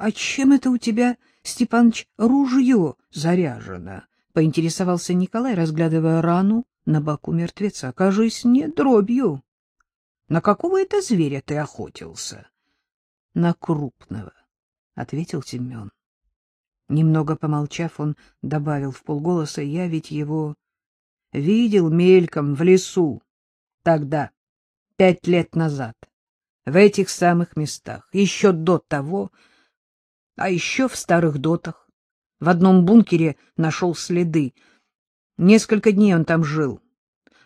А чем это у тебя, Степаныч, ружье заряжено? — поинтересовался Николай, разглядывая рану на боку мертвеца. — Кажись, не дробью. На какого это зверя ты охотился? — На крупного, — ответил Семен. Немного помолчав, он добавил в полголоса, — я ведь его видел мельком в лесу тогда, пять лет назад, в этих самых местах, еще до того, а еще в старых дотах. В одном бункере нашел следы. Несколько дней он там жил.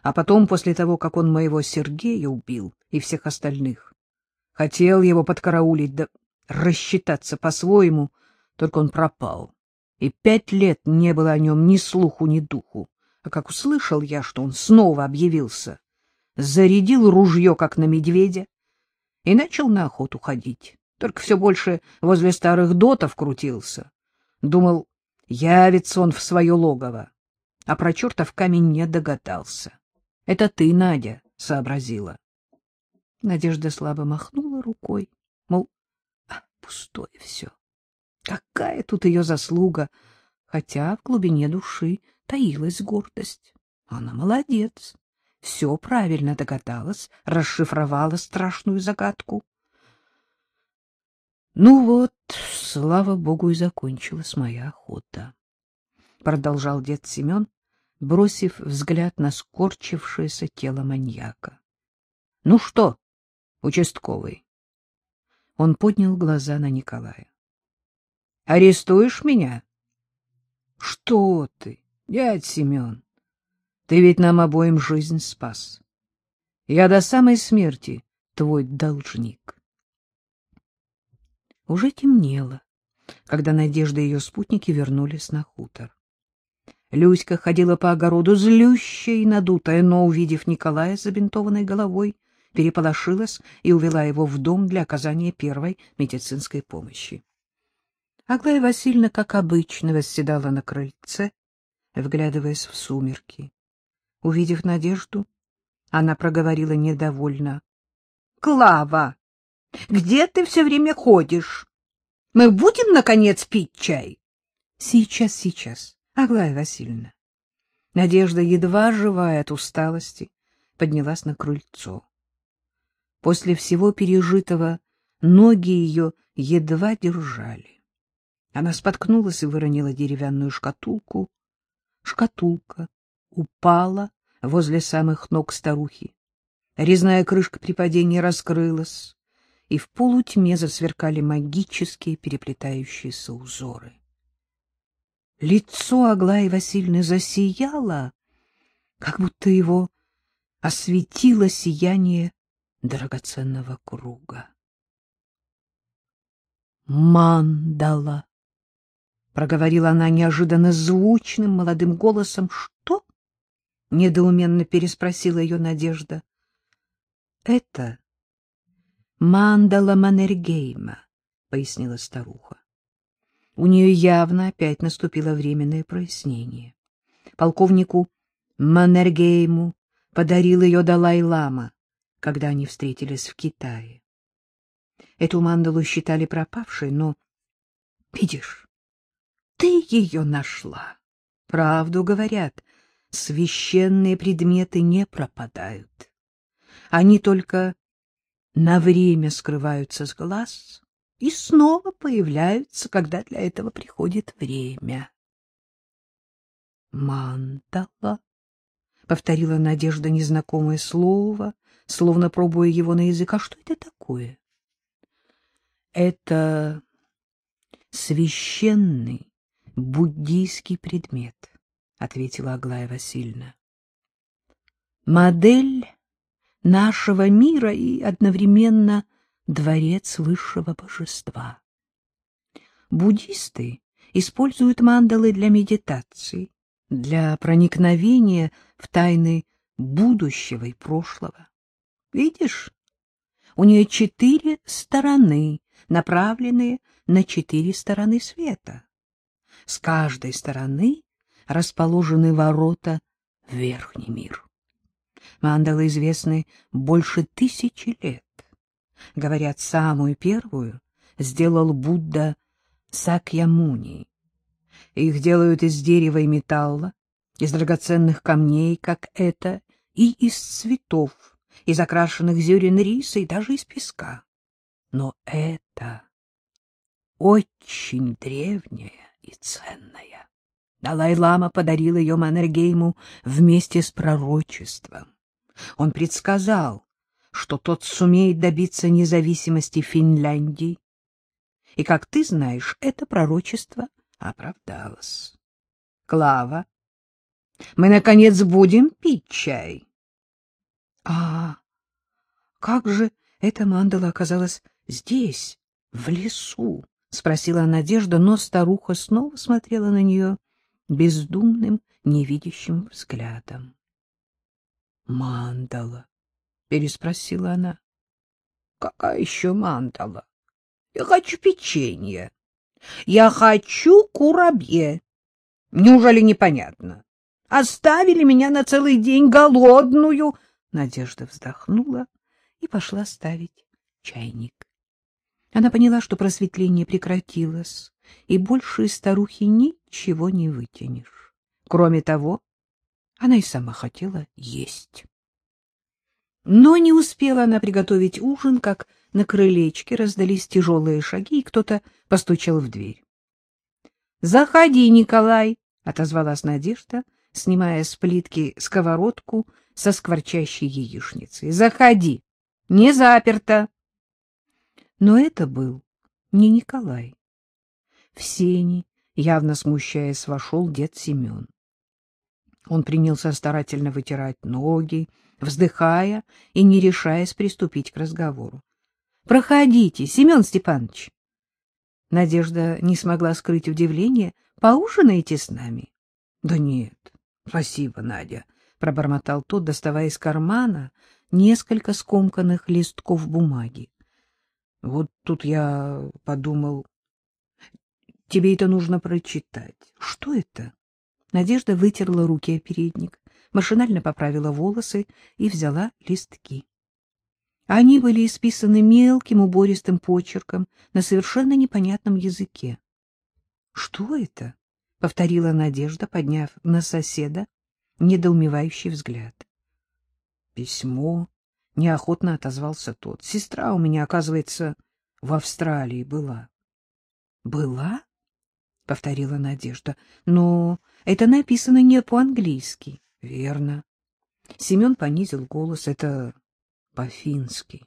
А потом, после того, как он моего Сергея убил и всех остальных, хотел его подкараулить, да рассчитаться по-своему, только он пропал. И пять лет не было о нем ни слуху, ни духу. А как услышал я, что он снова объявился, зарядил ружье, как на медведя, и начал на охоту ходить только все больше возле старых дотов крутился. Думал, явится он в свое логово, а про чертов камень не догадался. Это ты, Надя, сообразила. Надежда слабо махнула рукой, мол, а, пустое все. Какая тут ее заслуга, хотя в глубине души таилась гордость. Она молодец, все правильно догадалась, расшифровала страшную загадку. Ну вот, слава богу, и закончилась моя охота. Продолжал дед Семен, бросив взгляд на скорчившееся тело маньяка. — Ну что, участковый? Он поднял глаза на Николая. — Арестуешь меня? — Что ты, дядь Семен? Ты ведь нам обоим жизнь спас. Я до самой смерти твой должник. Уже темнело, когда Надежда и ее спутники вернулись на хутор. Люська ходила по огороду злющая и надутая, но, увидев Николая с забинтованной головой, переполошилась и увела его в дом для оказания первой медицинской помощи. Аглая Васильевна, как обычно, восседала на крыльце, вглядываясь в сумерки. Увидев Надежду, она проговорила недовольно. — Клава! Где ты все время ходишь? Мы будем, наконец, пить чай? Сейчас, сейчас, Аглая Васильевна. Надежда, едва живая от усталости, поднялась на крыльцо. После всего пережитого ноги ее едва держали. Она споткнулась и выронила деревянную шкатулку. Шкатулка упала возле самых ног старухи. Резная крышка при падении раскрылась и в полутьме засверкали магические переплетающиеся узоры. Лицо Аглаи Васильевны засияло, как будто его осветило сияние драгоценного круга. «Мандала!» — проговорила она неожиданно звучным молодым голосом. «Что?» — недоуменно переспросила ее Надежда. «Это Мандала Маннергейма, — пояснила старуха. У нее явно опять наступило временное прояснение. Полковнику Маннергейму подарил ее Далай-лама, когда они встретились в Китае. Эту мандалу считали пропавшей, но, видишь, ты ее нашла. Правду говорят, священные предметы не пропадают. Они только на время скрываются с глаз и снова появляются, когда для этого приходит время. «Мандала», — повторила Надежда незнакомое слово, словно пробуя его на язык. «А что это такое?» «Это священный буддийский предмет», — ответила Аглая Васильевна. «Модель нашего мира и одновременно дворец высшего божества. Буддисты используют мандалы для медитации, для проникновения в тайны будущего и прошлого. Видишь, у нее четыре стороны, направленные на четыре стороны света. С каждой стороны расположены ворота в верхний мир. Мандалы известны больше тысячи лет. Говорят, самую первую сделал Будда сакьямуни. Их делают из дерева и металла, из драгоценных камней, как это, и из цветов, из окрашенных зерен риса и даже из песка. Но это очень древняя и ценная. Далай-лама подарил ее Маннергейму вместе с пророчеством. Он предсказал, что тот сумеет добиться независимости Финляндии. И, как ты знаешь, это пророчество оправдалось. Клава, мы, наконец, будем пить чай. — А как же эта мандала оказалась здесь, в лесу? — спросила Надежда, но старуха снова смотрела на нее бездумным, невидящим взглядом. — Мандала, — переспросила она. — Какая еще мандала? Я хочу печенье. Я хочу курабье. Неужели непонятно? Оставили меня на целый день голодную. Надежда вздохнула и пошла ставить чайник. Она поняла, что просветление прекратилось, и больше из старухи ничего не вытянешь. Кроме того, она и сама хотела есть. Но не успела она приготовить ужин, как на крылечке раздались тяжелые шаги, и кто-то постучал в дверь. — Заходи, Николай! — отозвалась Надежда, снимая с плитки сковородку со скворчащей яичницей. — Заходи! Не заперто! Но это был не Николай. В сени, явно смущаясь, вошел дед Семен. Он принялся старательно вытирать ноги, вздыхая и не решаясь приступить к разговору. — Проходите, Семен Степанович. Надежда не смогла скрыть удивление. — Поужинаете с нами? — Да нет, спасибо, Надя, — пробормотал тот, доставая из кармана несколько скомканных листков бумаги. — Вот тут я подумал... Тебе это нужно прочитать. Что это? Надежда вытерла руки о передник, машинально поправила волосы и взяла листки. Они были исписаны мелким убористым почерком на совершенно непонятном языке. — Что это? — повторила Надежда, подняв на соседа недоумевающий взгляд. — Письмо. Неохотно отозвался тот. Сестра у меня, оказывается, в Австралии была. — Была? — повторила Надежда. — Но это написано не по-английски. — Верно. Семен понизил голос. Это по-фински.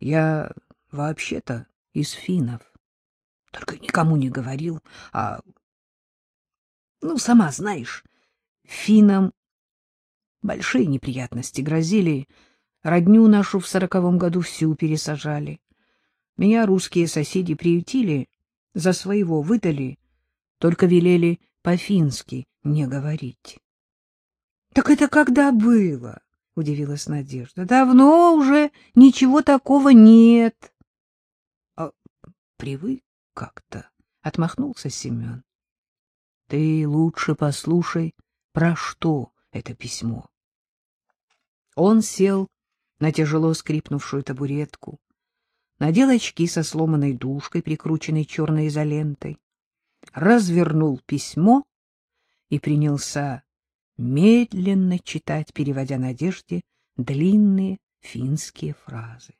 Я вообще-то из финнов. Только никому не говорил, а... Ну, сама знаешь, финнам большие неприятности грозили. Родню нашу в сороковом году всю пересажали. Меня русские соседи приютили за своего выдали, только велели по-фински не говорить. — Так это когда было? — удивилась Надежда. — Давно уже ничего такого нет. — А привык как-то, — отмахнулся Семен. — Ты лучше послушай, про что это письмо. Он сел на тяжело скрипнувшую табуретку, надел очки со сломанной дужкой, прикрученной черной изолентой, развернул письмо и принялся медленно читать, переводя Надежде длинные финские фразы.